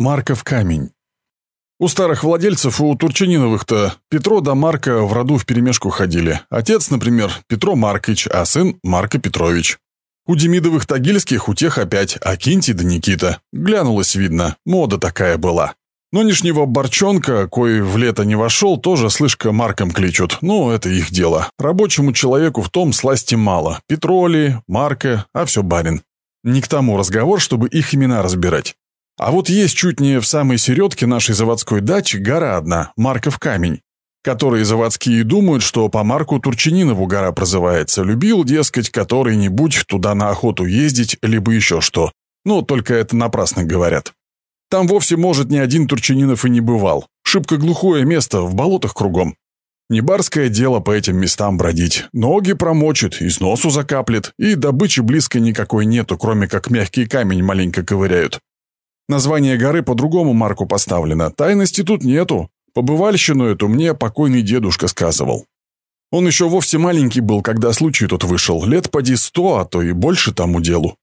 Марков камень. У старых владельцев, у Турчининовых-то Петро да Марка в роду вперемешку ходили. Отец, например, Петро Маркович, а сын Марко Петрович. У Демидовых Тагильских у тех опять Акинтий да Никита. Глянулось видно, мода такая была. Нынешнего Борчонка, кой в лето не вошел, тоже слышка Марком кличут. Ну, это их дело. Рабочему человеку в том сласти мало. Петроли, Марка, а все барин. Не к тому разговор, чтобы их имена разбирать. А вот есть чуть не в самой середке нашей заводской дачи гора одна, Марков камень, которые заводские думают, что по Марку Турчининову гора прозывается. Любил, дескать, который-нибудь туда на охоту ездить, либо еще что. Но только это напрасно говорят. Там вовсе, может, ни один Турчининов и не бывал. Шибко глухое место, в болотах кругом. Не барское дело по этим местам бродить. Ноги промочит, из носу закаплет, и добычи близко никакой нету, кроме как мягкий камень маленько ковыряют. Название горы по другому марку поставлено. Тайности тут нету. Побывальщину эту мне покойный дедушка сказывал. Он еще вовсе маленький был, когда случай тут вышел. Лет поди сто, а то и больше тому делу.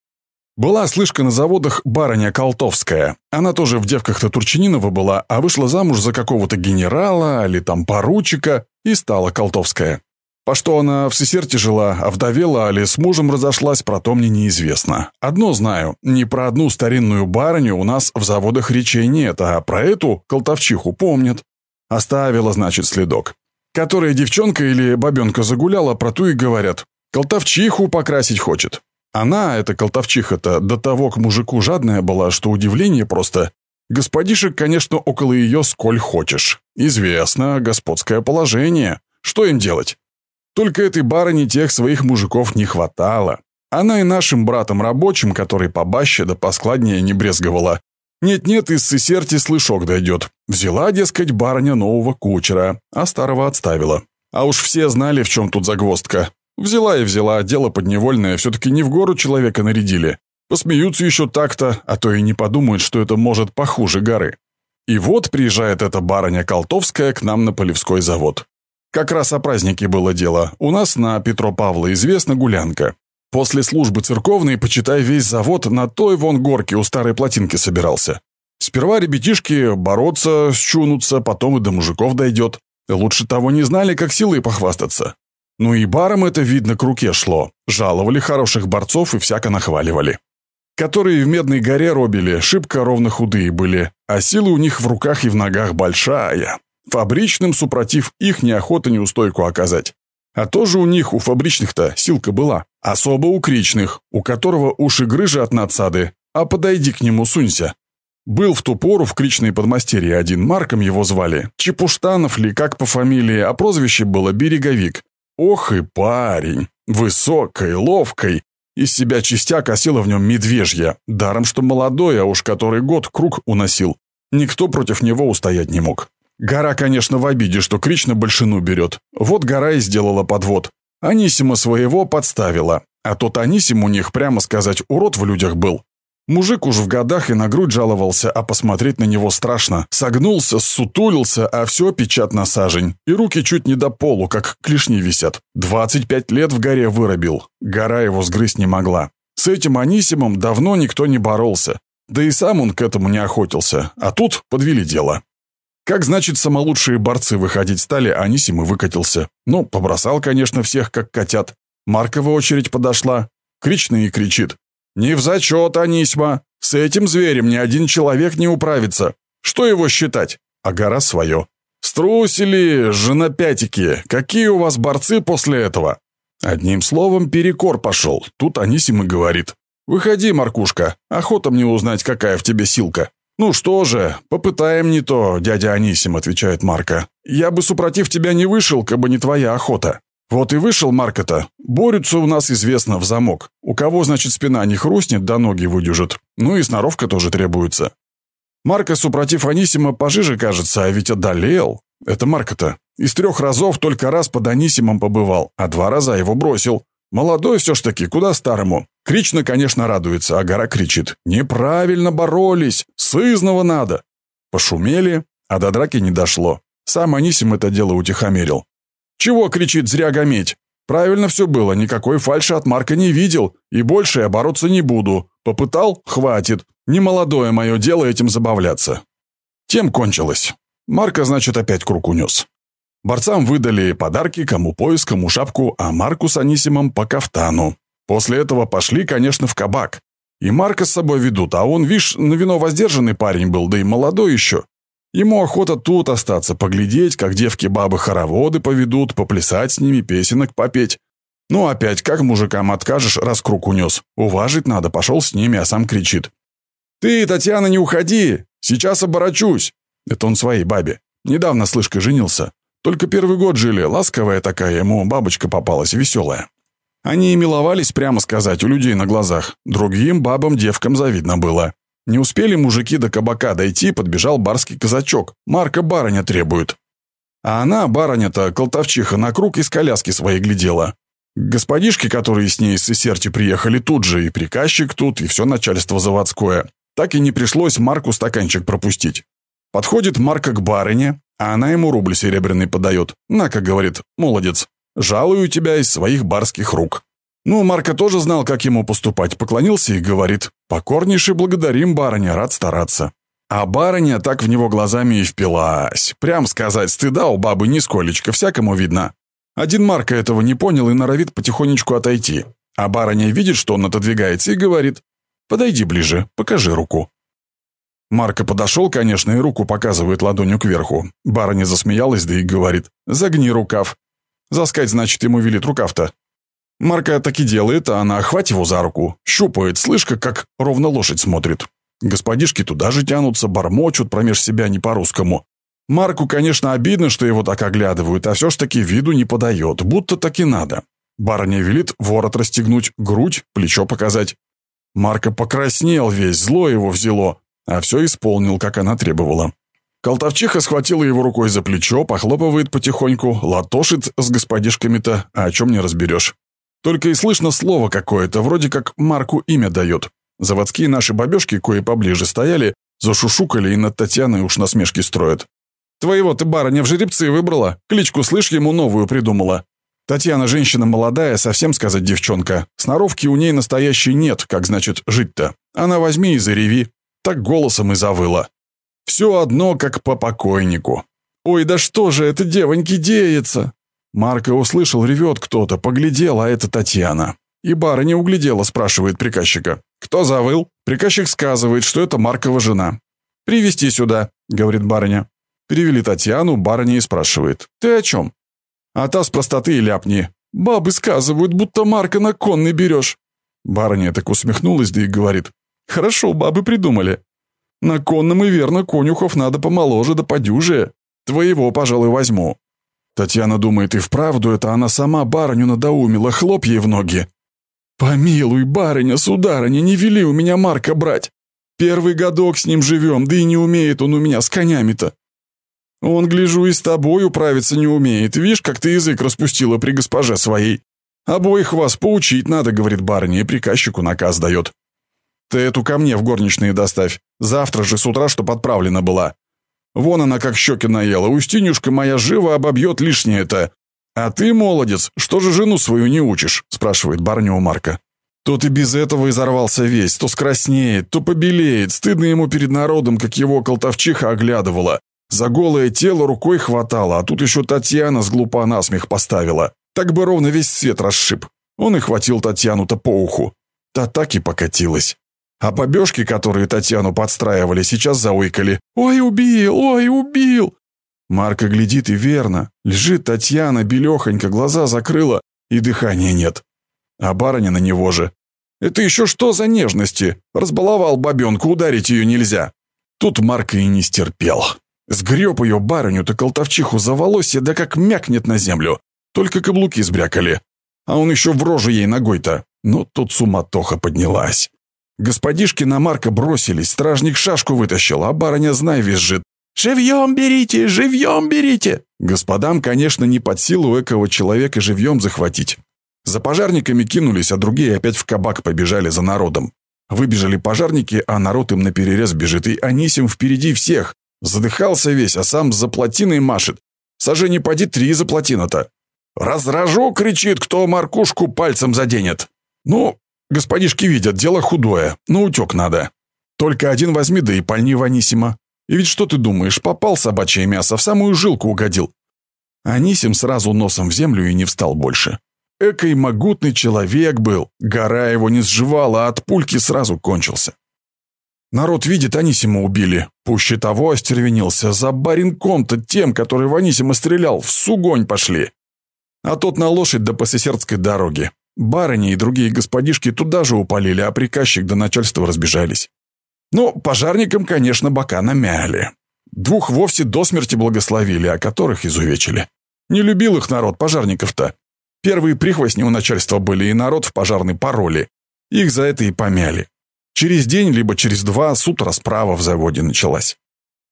Была слышка на заводах барыня Колтовская. Она тоже в девках-то Турчининова была, а вышла замуж за какого-то генерала или там поручика и стала Колтовская. По что она в Сесерте жила, а вдовела, али с мужем разошлась, про то мне неизвестно. Одно знаю, ни про одну старинную барыню у нас в заводах речей нет, а про эту колтовчиху помнят. Оставила, значит, следок. Которая девчонка или бабенка загуляла, про ту и говорят. Колтовчиху покрасить хочет. Она, эта колтовчиха-то, до того к мужику жадная была, что удивление просто. Господишек, конечно, около ее сколь хочешь. Известно, господское положение. Что им делать? Только этой барыне тех своих мужиков не хватало. Она и нашим братом рабочим, который побаще да поскладнее не брезговала. Нет-нет, из сесерти слышок дойдет. Взяла, дескать, барыня нового кучера, а старого отставила. А уж все знали, в чем тут загвоздка. Взяла и взяла, дело подневольное, все-таки не в гору человека нарядили. Посмеются еще так-то, а то и не подумают, что это может похуже горы. И вот приезжает эта барыня Колтовская к нам на Полевской завод. Как раз о празднике было дело. У нас на Петро Павла известна гулянка. После службы церковной, почитай, весь завод на той вон горке у старой плотинки собирался. Сперва ребятишки бороться, счунутся, потом и до мужиков дойдет. Лучше того не знали, как силой похвастаться. Ну и барам это, видно, к руке шло. Жаловали хороших борцов и всяко нахваливали. Которые в Медной горе робили, шибко ровно худые были, а силы у них в руках и в ногах большая. Фабричным, супротив их, неохота неустойку оказать. А тоже у них, у фабричных-то, силка была. Особо у кричных, у которого уши грыжи от надсады. А подойди к нему, сунься. Был в ту пору в кричной подмастерье один, Марком его звали. Чепуштанов ли, как по фамилии, а прозвище было Береговик. Ох и парень! Высокой, ловкой. Из себя частяк осела в нем медвежья. Даром, что молодой, а уж который год круг уносил. Никто против него устоять не мог. Гора, конечно, в обиде, что Крич на большину берет. Вот гора и сделала подвод. Анисима своего подставила. А тот Анисим у них, прямо сказать, урод в людях был. Мужик уж в годах и на грудь жаловался, а посмотреть на него страшно. Согнулся, сутулился, а все печат на сажень. И руки чуть не до полу, как клешни висят. 25 лет в горе выробил. Гора его сгрызть не могла. С этим Анисимом давно никто не боролся. Да и сам он к этому не охотился. А тут подвели дело. Как, значит, самолучшие борцы выходить стали, а Анисим и выкатился. Ну, побросал, конечно, всех, как котят. Маркова очередь подошла. Кричный и кричит. «Не в зачет, Анисьма! С этим зверем ни один человек не управится. Что его считать? А гора свое. Струсили, женопятики! Какие у вас борцы после этого?» Одним словом, перекор пошел. Тут Анисим и говорит. «Выходи, Маркушка, охота мне узнать, какая в тебе силка». «Ну что же, попытаем не то, дядя Анисим», — отвечает Марка. «Я бы, супротив тебя, не вышел, бы не твоя охота. Вот и вышел Марка-то. Борются у нас, известно, в замок. У кого, значит, спина не хрустнет, да ноги выдюжит. Ну и сноровка тоже требуется. Марка, супротив Анисима, пожиже кажется, а ведь одолел. Это Марка-то. Из трех разов только раз под Анисимом побывал, а два раза его бросил. Молодой все ж таки, куда старому. Крично, конечно, радуется, а гора кричит. «Неправильно боролись! Сызного надо!» Пошумели, а до драки не дошло. Сам Анисим это дело утихомирил. «Чего кричит зря гометь? Правильно все было, никакой фальши от Марка не видел, и больше я бороться не буду. Попытал? Хватит. Не молодое мое дело этим забавляться. Тем кончилось. Марка, значит, опять круг унес. Борцам выдали подарки, кому пояс, кому шапку, а Марку с Анисимом по кафтану. После этого пошли, конечно, в кабак. И Марка с собой ведут, а он, вишь, на вино воздержанный парень был, да и молодой еще. Ему охота тут остаться, поглядеть, как девки-бабы хороводы поведут, поплясать с ними, песенок попеть. Ну, опять, как мужикам откажешь, раз круг унес? Уважить надо, пошел с ними, а сам кричит. «Ты, Татьяна, не уходи! Сейчас оборачусь!» Это он своей бабе. Недавно с женился. Только первый год жили, ласковая такая ему бабочка попалась, веселая. Они и миловались, прямо сказать, у людей на глазах. Другим бабам-девкам завидно было. Не успели мужики до кабака дойти, подбежал барский казачок. Марка барыня требует. А она, барыня-то, колтовчиха, на круг из коляски своей глядела. Господишки, которые с ней с Исерти приехали тут же, и приказчик тут, и все начальство заводское. Так и не пришлось Марку стаканчик пропустить. Подходит Марка к барыне, а она ему рубль серебряный подает. На, как говорит, молодец, жалую тебя из своих барских рук. Ну, Марка тоже знал, как ему поступать, поклонился и говорит, покорнейше благодарим барыня, рад стараться. А барыня так в него глазами и впилась. Прям сказать, стыда у бабы нисколечко, всякому видно. Один Марка этого не понял и норовит потихонечку отойти. А барыня видит, что он отодвигается, и говорит, подойди ближе, покажи руку. Марко подошел, конечно, и руку показывает ладонью кверху. Барыня засмеялась, да и говорит, загни рукав. Заскать, значит, ему велит рукав-то. Марка так и делает, а она хватит его за руку, щупает, слышь, как ровно лошадь смотрит. Господишки туда же тянутся, бормочут промеж себя не по-русскому. Марку, конечно, обидно, что его так оглядывают, а все ж таки виду не подает, будто так и надо. Барыня велит ворот расстегнуть, грудь, плечо показать. Марка покраснел весь, зло его взяло а все исполнил, как она требовала. Колтовчиха схватила его рукой за плечо, похлопывает потихоньку, латошит с господишками-то, а о чем не разберешь. Только и слышно слово какое-то, вроде как Марку имя дает. Заводские наши бабешки, кое поближе стояли, зашушукали и над Татьяной уж насмешки строят. «Твоего ты барыня в жеребцы выбрала, кличку, слышь, ему новую придумала». Татьяна женщина молодая, совсем сказать девчонка. Сноровки у ней настоящей нет, как значит жить-то. Она возьми и зареви, так голосом и завыла. Все одно, как по покойнику. «Ой, да что же это, девоньки, деется?» Марко услышал, ревет кто-то, поглядел, а это Татьяна. И барыня углядела, спрашивает приказчика. «Кто завыл?» Приказчик сказывает, что это Маркова жена. «Привести сюда», — говорит барыня. Перевели Татьяну, барыня и спрашивает. «Ты о чем?» А та с простоты и ляпни. «Бабы сказывают, будто Марка на конный берешь». Барыня так усмехнулась, да и говорит. Хорошо, бабы придумали. На конном и верно конюхов надо помоложе да подюже. Твоего, пожалуй, возьму. Татьяна думает, и вправду это она сама барыню надоумила, хлоп ей в ноги. «Помилуй, барыня, сударыня, не вели у меня Марка брать. Первый годок с ним живем, да и не умеет он у меня с конями-то. Он, гляжу, и с тобой управиться не умеет. Видишь, как ты язык распустила при госпоже своей. Обоих вас поучить надо, говорит барыня, приказчику наказ дает. Ты эту ко мне в горничные доставь. Завтра же с утра, чтоб отправлена была. Вон она как щеки наела. Устинюшка моя живо обобьет лишнее-то. А ты, молодец, что же жену свою не учишь?» спрашивает барыня у Марка. Тот и без этого изорвался весь, то скраснеет, то побелеет. Стыдно ему перед народом, как его колтовчиха оглядывала. За голое тело рукой хватало, а тут еще Татьяна с глупа насмех поставила. Так бы ровно весь свет расшиб. Он и хватил Татьяну-то по уху. Та так и покатилась. А побежки, которые Татьяну подстраивали, сейчас заойкали. «Ой, убил! Ой, убил!» Марка глядит и верно. Лежит Татьяна, белехонько, глаза закрыла, и дыхания нет. А барыня на него же. Это еще что за нежности? Разбаловал бабенку, ударить ее нельзя. Тут Марка и не стерпел. Сгреб ее барыню-то колтовчиху за волосье, да как мякнет на землю. Только каблуки сбрякали. А он еще в рожу ей ногой-то. Но тут суматоха поднялась. Господишки на Марка бросились, стражник шашку вытащил, а барыня, знай, визжит. «Живьем берите! Живьем берите!» Господам, конечно, не под силу экого человека живьем захватить. За пожарниками кинулись, а другие опять в кабак побежали за народом. Выбежали пожарники, а народ им наперерез бежит, и Анисим впереди всех. Задыхался весь, а сам за плотиной машет. Саже не поди три за плотина-то. «Разражу!» — кричит, кто Маркушку пальцем заденет. Ну, господишки видят, дело худое, но утек надо. Только один возьми, да и пальни Ванисима. И ведь что ты думаешь, попал собачье мясо, в самую жилку угодил. Анисим сразу носом в землю и не встал больше. Экой могутный человек был, гора его не сживала, а от пульки сразу кончился. Народ видит, Анисима убили. Пуще того остервенился. За баринком-то тем, который в Анисима стрелял, в сугонь пошли. А тот на лошадь до Посесердской дороги. Барыни и другие господишки туда же упалили, а приказчик до начальства разбежались. Ну, пожарникам, конечно, бока намяли. Двух вовсе до смерти благословили, а которых изувечили. Не любил их народ, пожарников-то. Первые прихвостни у начальства были, и народ в пожарной пароли. Их за это и помяли. Через день, либо через два, суд расправа в заводе началась.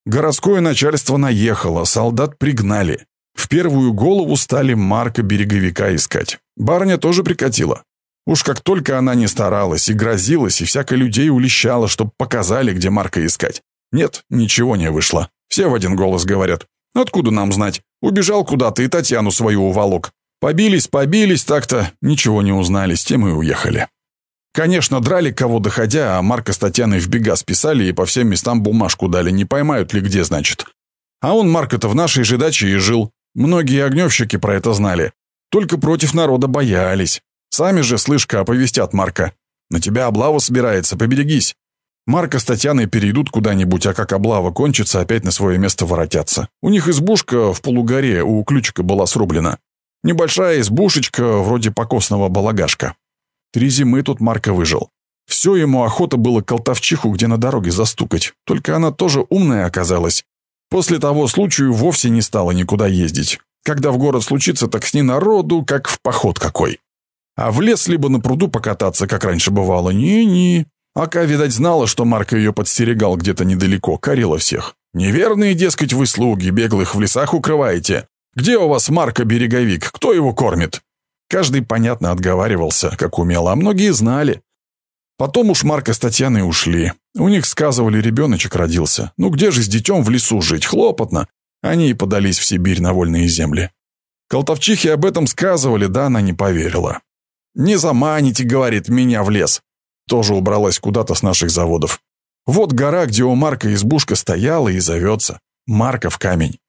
Городское начальство наехало, солдат пригнали. В первую голову стали Марка Береговика искать. Барыня тоже прикатила. Уж как только она не старалась и грозилась, и всяко людей улещала, чтоб показали, где Марка искать. Нет, ничего не вышло. Все в один голос говорят. Откуда нам знать? Убежал куда-то и Татьяну свою уволок. Побились, побились так-то, ничего не узнали, с тем и уехали. Конечно, драли кого доходя, а Марка с Татьяной в бега списали и по всем местам бумажку дали, не поймают ли где, значит. А он, Марка-то, в нашей же даче и жил. Многие огневщики про это знали. Только против народа боялись. Сами же, слышка, оповестят Марка. На тебя облава собирается, поберегись. Марка с Татьяной перейдут куда-нибудь, а как облава кончится, опять на свое место воротятся. У них избушка в полугоре у ключика была срублена. Небольшая избушечка, вроде покосного балагашка. Три зимы тут Марка выжил. Все ему охота было колтовчиху где на дороге застукать, только она тоже умная оказалась. После того случая вовсе не стала никуда ездить. Когда в город случится, так с ней народу, как в поход какой. А в лес либо на пруду покататься, как раньше бывало, ни-ни. Ака, видать, знала, что Марка ее подстерегал где-то недалеко, корила всех. Неверные, дескать, вы слуги, беглых в лесах укрываете. Где у вас Марка Береговик? Кто его кормит? Каждый, понятно, отговаривался, как умел, а многие знали. Потом уж Марка с Татьяной ушли. У них, сказывали, ребеночек родился. Ну где же с детем в лесу жить? Хлопотно. Они и подались в Сибирь на вольные земли. Колтовчихи об этом сказывали, да она не поверила. «Не заманите, — говорит, — меня в лес». Тоже убралась куда-то с наших заводов. Вот гора, где у Марка избушка стояла и зовется. Марков камень.